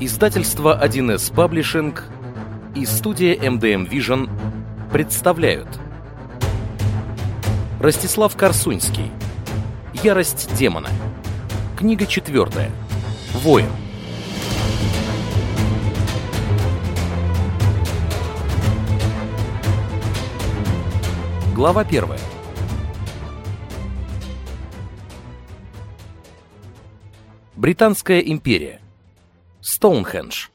Издательство 1С Паблишинг и студия MDM Vision представляют. Ростислав Корсунский. Ярость демона. Книга четвертая Воин. Глава первая. Британская империя Стоунхендж.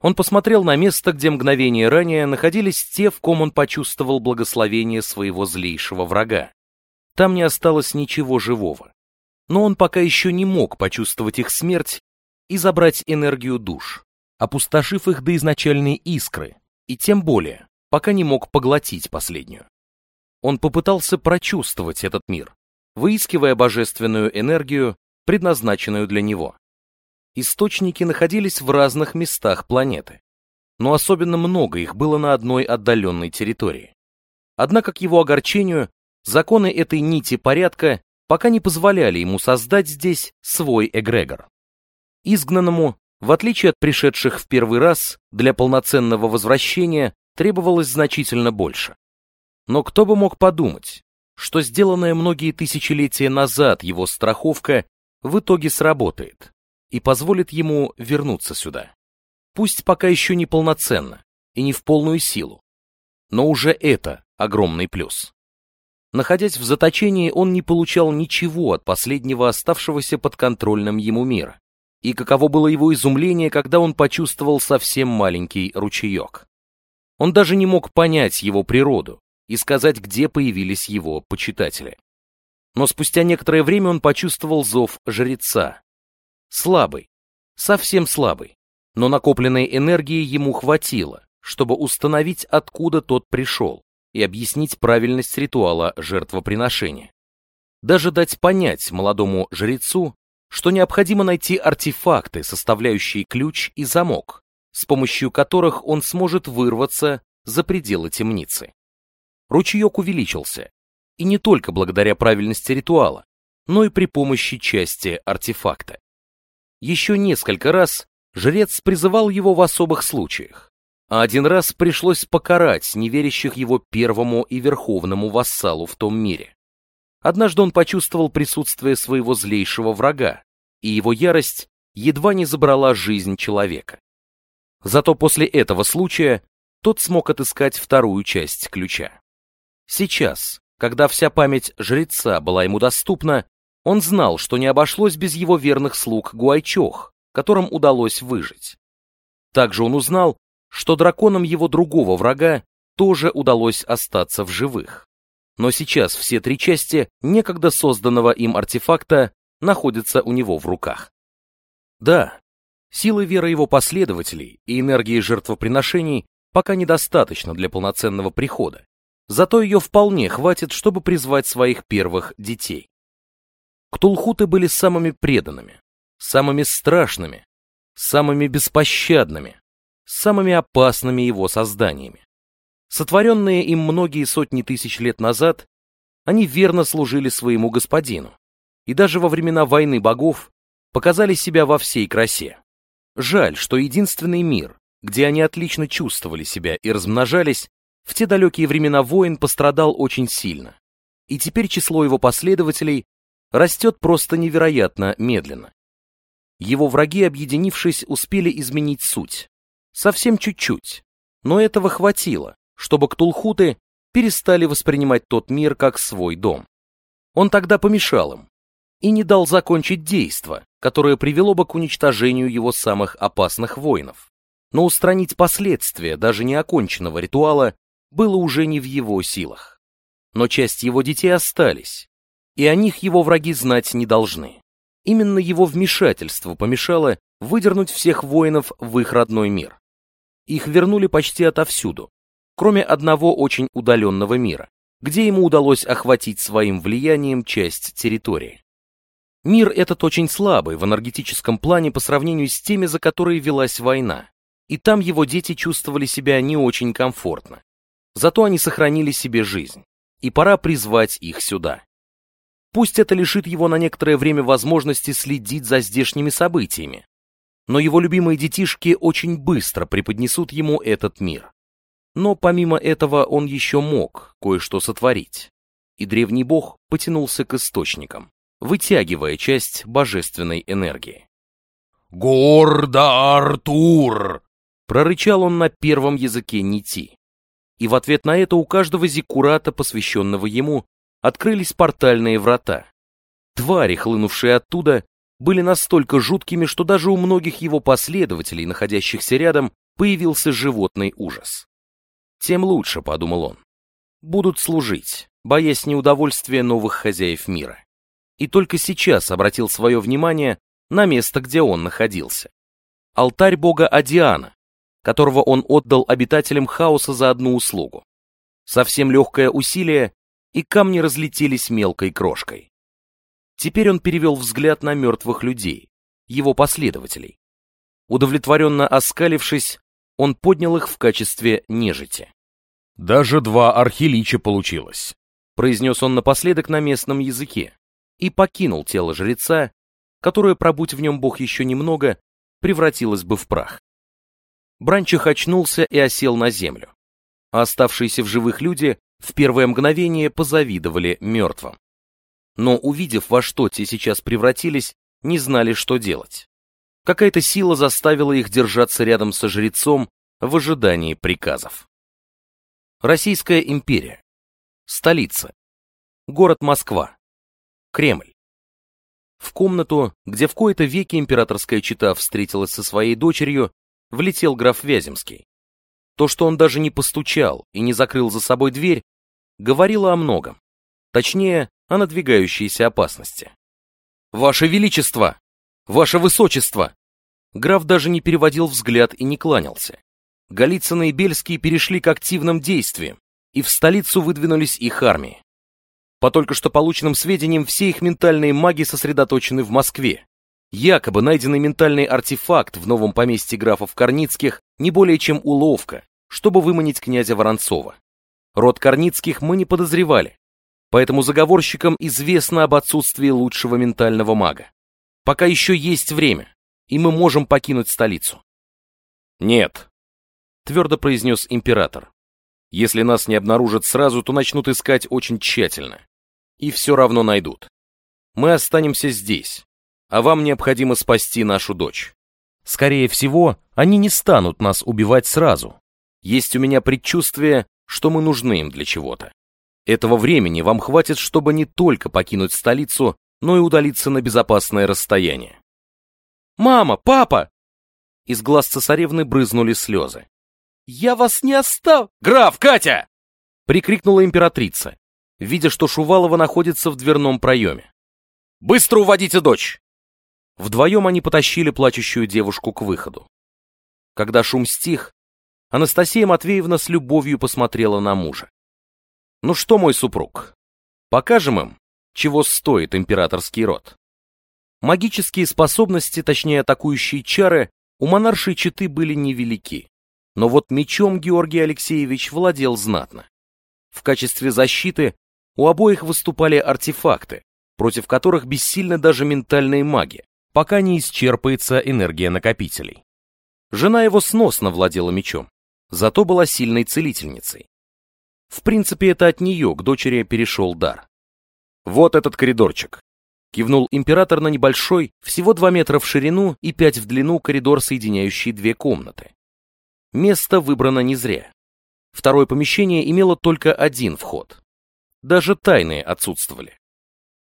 Он посмотрел на место, где мгновение ранее находились те, в ком он почувствовал благословение своего злейшего врага. Там не осталось ничего живого. Но он пока еще не мог почувствовать их смерть и забрать энергию душ, опустошив их до изначальной искры, и тем более, пока не мог поглотить последнюю. Он попытался прочувствовать этот мир, выискивая божественную энергию, предназначенную для него источники находились в разных местах планеты, но особенно много их было на одной отдаленной территории. Однако к его огорчению законы этой нити порядка пока не позволяли ему создать здесь свой эгрегор. Изгнанному, в отличие от пришедших в первый раз, для полноценного возвращения требовалось значительно больше. Но кто бы мог подумать, что сделанная многие тысячелетия назад его страховка в итоге сработает и позволит ему вернуться сюда. Пусть пока еще не полноценно и не в полную силу, но уже это огромный плюс. Находясь в заточении, он не получал ничего от последнего оставшегося под контрольным ему мира. И каково было его изумление, когда он почувствовал совсем маленький ручеек. Он даже не мог понять его природу и сказать, где появились его почитатели. Но спустя некоторое время он почувствовал зов жреца, Слабый, совсем слабый, но накопленной энергии ему хватило, чтобы установить, откуда тот пришел, и объяснить правильность ритуала жертвоприношения. Даже дать понять молодому жрецу, что необходимо найти артефакты, составляющие ключ и замок, с помощью которых он сможет вырваться за пределы темницы. Ручеек увеличился, и не только благодаря правильности ритуала, но и при помощи части артефакта. Еще несколько раз жрец призывал его в особых случаях, а один раз пришлось покарать неверящих его первому и верховному вассалу в том мире. Однажды он почувствовал присутствие своего злейшего врага, и его ярость едва не забрала жизнь человека. Зато после этого случая тот смог отыскать вторую часть ключа. Сейчас, когда вся память жреца была ему доступна, он знал, что не обошлось без его верных слуг Гуайчох, которым удалось выжить. Также он узнал, что драконам его другого врага тоже удалось остаться в живых. Но сейчас все три части некогда созданного им артефакта находятся у него в руках. Да, силы веры его последователей и энергии жертвоприношений пока недостаточно для полноценного прихода, зато ее вполне хватит, чтобы призвать своих первых детей. Ктулхуты были самыми преданными, самыми страшными, самыми беспощадными, самыми опасными его созданиями. Сотворенные им многие сотни тысяч лет назад, они верно служили своему господину, и даже во времена войны богов показали себя во всей красе. Жаль, что единственный мир, где они отлично чувствовали себя и размножались, в те далекие времена войн пострадал очень сильно, и теперь число его последователей растет просто невероятно медленно. Его враги, объединившись, успели изменить суть. Совсем чуть-чуть. Но этого хватило, чтобы ктулхуты перестали воспринимать тот мир как свой дом. Он тогда помешал им и не дал закончить действо, которое привело бы к уничтожению его самых опасных воинов. Но устранить последствия даже неоконченного ритуала было уже не в его силах. Но часть его детей остались, и о них его враги знать не должны. Именно его вмешательство помешало выдернуть всех воинов в их родной мир. Их вернули почти отовсюду, кроме одного очень удаленного мира, где ему удалось охватить своим влиянием часть территории. Мир этот очень слабый в энергетическом плане по сравнению с теми, за которые велась война, и там его дети чувствовали себя не очень комфортно. Зато они сохранили себе жизнь, и пора призвать их сюда. Пусть это лишит его на некоторое время возможности следить за здешними событиями. но его любимые детишки очень быстро преподнесут ему этот мир. Но помимо этого он еще мог кое-что сотворить, и древний бог потянулся к источникам, вытягивая часть божественной энергии. «Гордо, Артур!» — прорычал он на первом языке Нити. И в ответ на это у каждого зиккурата, посвященного ему, открылись портальные врата. Твари, хлынувшие оттуда, были настолько жуткими, что даже у многих его последователей, находящихся рядом, появился животный ужас. Тем лучше, подумал он. Будут служить, боясь неудовольствия новых хозяев мира. И только сейчас обратил свое внимание на место, где он находился. Алтарь бога Адиана, которого он отдал обитателям хаоса за одну услугу. Совсем легкое усилие, и камни разлетелись мелкой крошкой. Теперь он перевел взгляд на мертвых людей, его последователей. Удовлетворенно оскалившись, он поднял их в качестве нежити. «Даже два архилича получилось», — произнес он напоследок на местном языке и покинул тело жреца, которое, пробудь в нем бог еще немного, превратилось бы в прах. Бранчих очнулся и осел на землю. А оставшиеся в живых люди в первое мгновение позавидовали мертвым. Но увидев, во что те сейчас превратились, не знали, что делать. Какая-то сила заставила их держаться рядом со жрецом в ожидании приказов. Российская империя. Столица. Город Москва. Кремль. В комнату, где в кои-то веки императорская чита встретилась со своей дочерью, влетел граф Вяземский. То, что он даже не постучал и не закрыл за собой дверь, говорило о многом. Точнее, о надвигающейся опасности. «Ваше Величество! Ваше Высочество!» Граф даже не переводил взгляд и не кланялся. Голицыно и Бельский перешли к активным действиям, и в столицу выдвинулись их армии. По только что полученным сведениям, все их ментальные маги сосредоточены в Москве, Якобы найденный ментальный артефакт в новом поместье графов Корницких не более чем уловка, чтобы выманить князя Воронцова. Род Корницких мы не подозревали, поэтому заговорщикам известно об отсутствии лучшего ментального мага. Пока еще есть время, и мы можем покинуть столицу. Нет, твердо произнес император. Если нас не обнаружат сразу, то начнут искать очень тщательно. И все равно найдут. Мы останемся здесь, а вам необходимо спасти нашу дочь. Скорее всего, они не станут нас убивать сразу. Есть у меня предчувствие, что мы нужны им для чего-то. Этого времени вам хватит, чтобы не только покинуть столицу, но и удалиться на безопасное расстояние. «Мама! Папа!» Из глаз цесаревны брызнули слезы. «Я вас не остав...» «Граф, Катя!» Прикрикнула императрица, видя, что Шувалова находится в дверном проеме. «Быстро уводите дочь!» Вдвоем они потащили плачущую девушку к выходу. Когда шум стих, Анастасия Матвеевна с любовью посмотрела на мужа. «Ну что, мой супруг, покажем им, чего стоит императорский род?» Магические способности, точнее атакующие чары, у монаршей четы были невелики. Но вот мечом Георгий Алексеевич владел знатно. В качестве защиты у обоих выступали артефакты, против которых бессильны даже ментальные маги, пока не исчерпается энергия накопителей. Жена его сносно владела мечом, зато была сильной целительницей. В принципе, это от нее к дочери перешел дар. «Вот этот коридорчик», — кивнул император на небольшой, всего 2 метра в ширину и 5 в длину коридор, соединяющий две комнаты. Место выбрано не зря. Второе помещение имело только один вход. Даже тайные отсутствовали.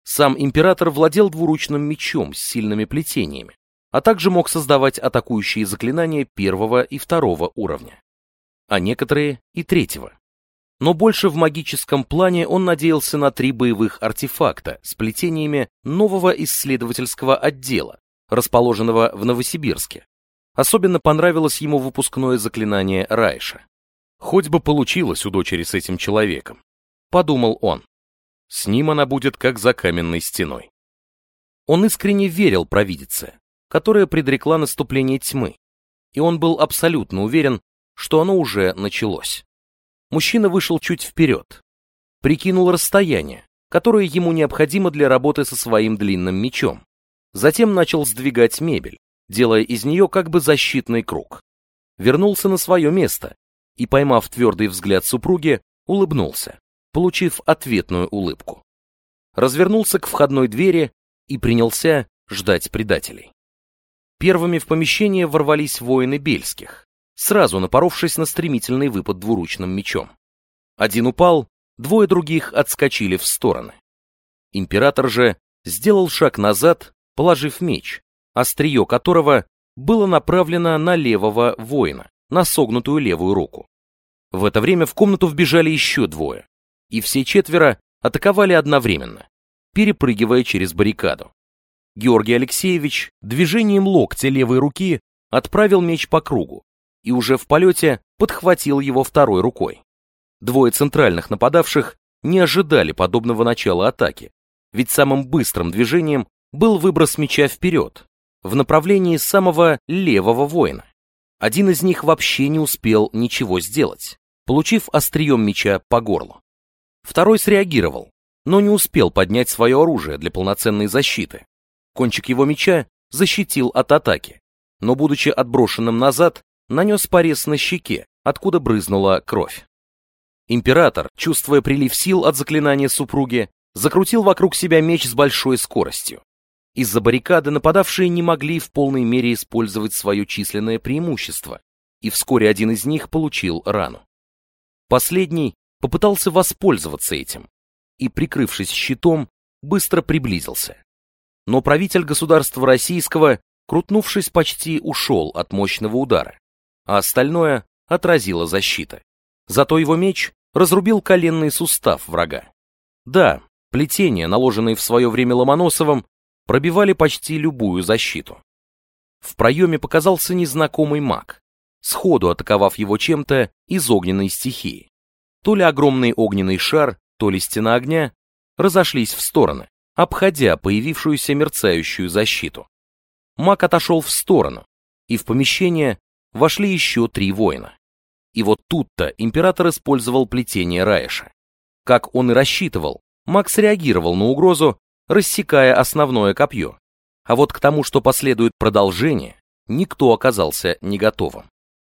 Сам император владел двуручным мечом с сильными плетениями, а также мог создавать атакующие заклинания первого и второго уровня, а некоторые и третьего. Но больше в магическом плане он надеялся на три боевых артефакта с плетениями нового исследовательского отдела, расположенного в Новосибирске. Особенно понравилось ему выпускное заклинание Райша. Хоть бы получилось у дочери с этим человеком, подумал он. С ним она будет как за каменной стеной. Он искренне верил провидице, которая предрекла наступление тьмы, и он был абсолютно уверен, что оно уже началось. Мужчина вышел чуть вперед, прикинул расстояние, которое ему необходимо для работы со своим длинным мечом. Затем начал сдвигать мебель, делая из нее как бы защитный круг. Вернулся на свое место и, поймав твердый взгляд супруги, улыбнулся, получив ответную улыбку. Развернулся к входной двери и принялся ждать предателей. Первыми в помещение ворвались воины Бельских, сразу напоровшись на стремительный выпад двуручным мечом. Один упал, двое других отскочили в стороны. Император же сделал шаг назад, положив меч, острие которого было направлено на левого воина, на согнутую левую руку. В это время в комнату вбежали еще двое, и все четверо атаковали одновременно, перепрыгивая через баррикаду. Георгий Алексеевич движением локтя левой руки отправил меч по кругу и уже в полете подхватил его второй рукой. Двое центральных нападавших не ожидали подобного начала атаки, ведь самым быстрым движением был выброс меча вперед, в направлении самого левого воина. Один из них вообще не успел ничего сделать, получив острием меча по горлу. Второй среагировал, но не успел поднять свое оружие для полноценной защиты. Кончик его меча защитил от атаки, но, будучи отброшенным назад, нанес порез на щеке, откуда брызнула кровь. Император, чувствуя прилив сил от заклинания супруги, закрутил вокруг себя меч с большой скоростью. Из-за баррикады нападавшие не могли в полной мере использовать свое численное преимущество, и вскоре один из них получил рану. Последний попытался воспользоваться этим и, прикрывшись щитом, быстро приблизился. Но правитель государства российского, крутнувшись, почти ушел от мощного удара, а остальное отразила защита. Зато его меч разрубил коленный сустав врага. Да, плетения, наложенные в свое время Ломоносовым, пробивали почти любую защиту. В проеме показался незнакомый маг, сходу атаковав его чем-то из огненной стихии. То ли огромный огненный шар, то ли стена огня разошлись в стороны, обходя появившуюся мерцающую защиту. Маг отошел в сторону, и в помещение вошли еще три воина. И вот тут-то император использовал плетение Раиша. Как он и рассчитывал, маг среагировал на угрозу, рассекая основное копье. А вот к тому, что последует продолжение, никто оказался не готовым.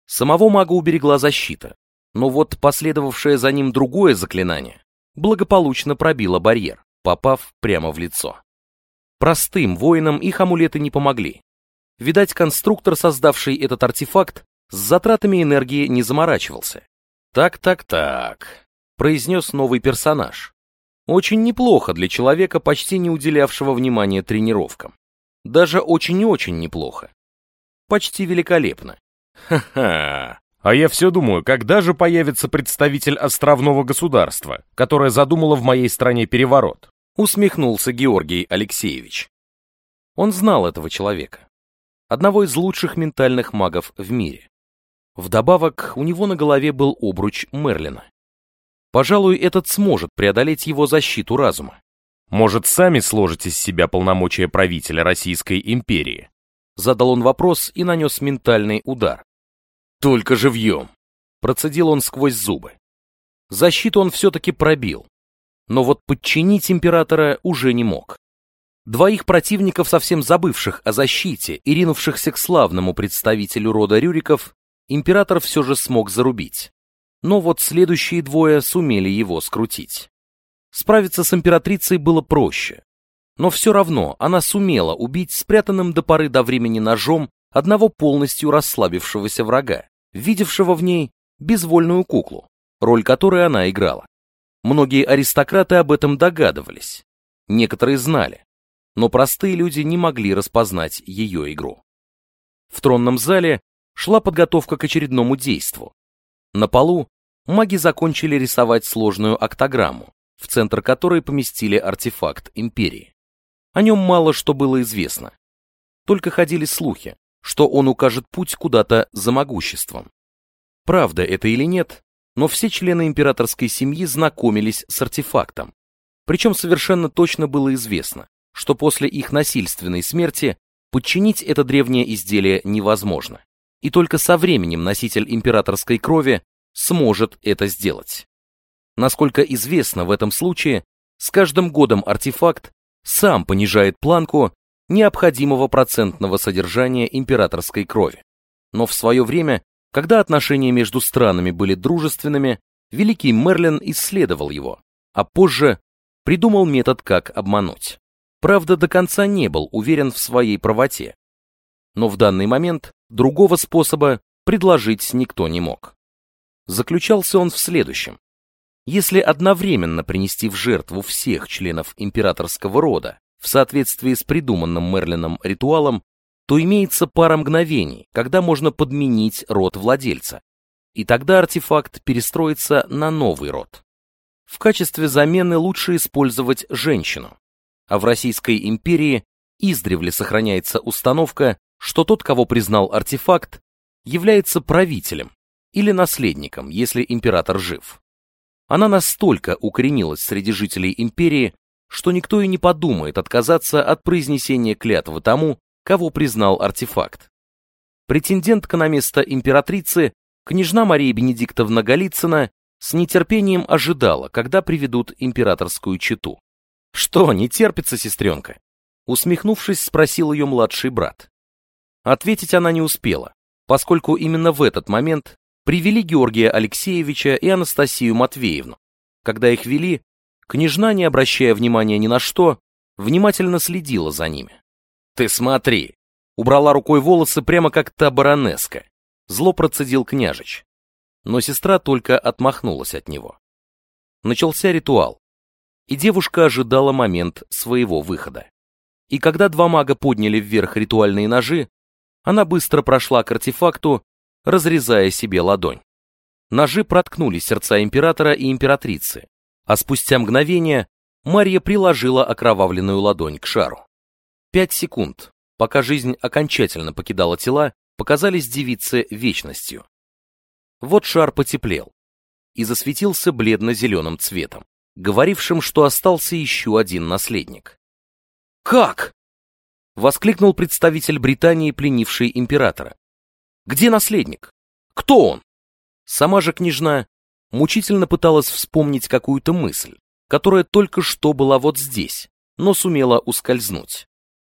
Самого мага уберегла защита, но вот последовавшее за ним другое заклинание благополучно пробило барьер, попав прямо в лицо. Простым воинам их амулеты не помогли. Видать, конструктор, создавший этот артефакт, с затратами энергии не заморачивался. «Так-так-так», — произнес новый персонаж. Очень неплохо для человека, почти не уделявшего внимания тренировкам. Даже очень-очень неплохо. Почти великолепно. Ха-ха. А я все думаю, когда же появится представитель островного государства, которое задумало в моей стране переворот? Усмехнулся Георгий Алексеевич. Он знал этого человека. Одного из лучших ментальных магов в мире. Вдобавок, у него на голове был обруч Мерлина. Пожалуй, этот сможет преодолеть его защиту разума. Может, сами сложите с себя полномочия правителя Российской империи? Задал он вопрос и нанес ментальный удар. Только живьем! Процедил он сквозь зубы. Защиту он все-таки пробил. Но вот подчинить императора уже не мог. Двоих противников, совсем забывших о защите и ринувшихся к славному представителю рода Рюриков, император все же смог зарубить но вот следующие двое сумели его скрутить. Справиться с императрицей было проще, но все равно она сумела убить спрятанным до поры до времени ножом одного полностью расслабившегося врага, видевшего в ней безвольную куклу, роль которой она играла. Многие аристократы об этом догадывались, некоторые знали, но простые люди не могли распознать ее игру. В тронном зале шла подготовка к очередному действу, на полу маги закончили рисовать сложную октограмму, в центр которой поместили артефакт Империи. О нем мало что было известно. Только ходили слухи, что он укажет путь куда-то за могуществом. Правда это или нет, но все члены императорской семьи знакомились с артефактом. Причем совершенно точно было известно, что после их насильственной смерти подчинить это древнее изделие невозможно и только со временем носитель императорской крови сможет это сделать. Насколько известно в этом случае, с каждым годом артефакт сам понижает планку необходимого процентного содержания императорской крови. Но в свое время, когда отношения между странами были дружественными, великий Мерлин исследовал его, а позже придумал метод, как обмануть. Правда, до конца не был уверен в своей правоте. Но в данный момент другого способа предложить никто не мог. Заключался он в следующем. Если одновременно принести в жертву всех членов императорского рода в соответствии с придуманным Мерлином ритуалом, то имеется пара мгновений, когда можно подменить род владельца, и тогда артефакт перестроится на новый род. В качестве замены лучше использовать женщину, а в Российской империи издревле сохраняется установка, что тот, кого признал артефакт, является правителем или наследником, если император жив. Она настолько укоренилась среди жителей империи, что никто и не подумает отказаться от произнесения клятвы тому, кого признал артефакт. Претендентка на место императрицы, княжна Мария Бенедиктовна Голицына, с нетерпением ожидала, когда приведут императорскую чету. «Что, не терпится, сестренка?» Усмехнувшись, спросил ее младший брат. Ответить она не успела, поскольку именно в этот момент привели Георгия Алексеевича и Анастасию Матвеевну. Когда их вели, княжна, не обращая внимания ни на что, внимательно следила за ними. «Ты смотри!» Убрала рукой волосы прямо как та баронеска. Зло процедил княжич. Но сестра только отмахнулась от него. Начался ритуал, и девушка ожидала момент своего выхода. И когда два мага подняли вверх ритуальные ножи, она быстро прошла к артефакту, разрезая себе ладонь. Ножи проткнули сердца императора и императрицы, а спустя мгновение Марья приложила окровавленную ладонь к шару. Пять секунд, пока жизнь окончательно покидала тела, показались девице вечностью. Вот шар потеплел и засветился бледно-зеленым цветом, говорившим, что остался еще один наследник. «Как?» — воскликнул представитель Британии, пленивший императора. Где наследник? Кто он? Сама же княжна мучительно пыталась вспомнить какую-то мысль, которая только что была вот здесь, но сумела ускользнуть.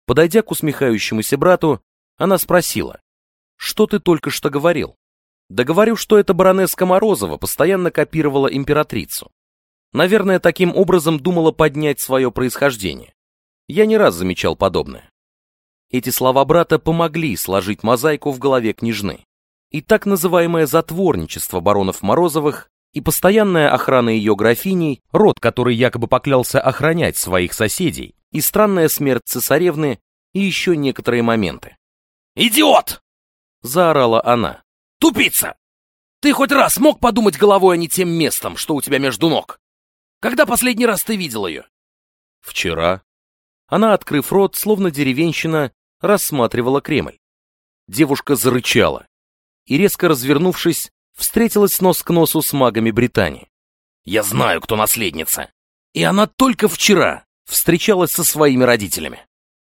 Подойдя к усмехающемуся брату, она спросила, «Что ты только что говорил?» «Да говорю, что эта баронесска Морозова постоянно копировала императрицу. Наверное, таким образом думала поднять свое происхождение. Я не раз замечал подобное. Эти слова брата помогли сложить мозаику в голове княжны. И так называемое затворничество баронов Морозовых и постоянная охрана ее графиней, род, который якобы поклялся охранять своих соседей, и странная смерть цесаревны, и еще некоторые моменты. «Идиот!» — заорала она. «Тупица! Ты хоть раз мог подумать головой, а не тем местом, что у тебя между ног? Когда последний раз ты видел ее?» «Вчера». Она, открыв рот, словно деревенщина, рассматривала Кремль. Девушка зарычала и, резко развернувшись, встретилась нос к носу с магами Британии. «Я знаю, кто наследница. И она только вчера встречалась со своими родителями».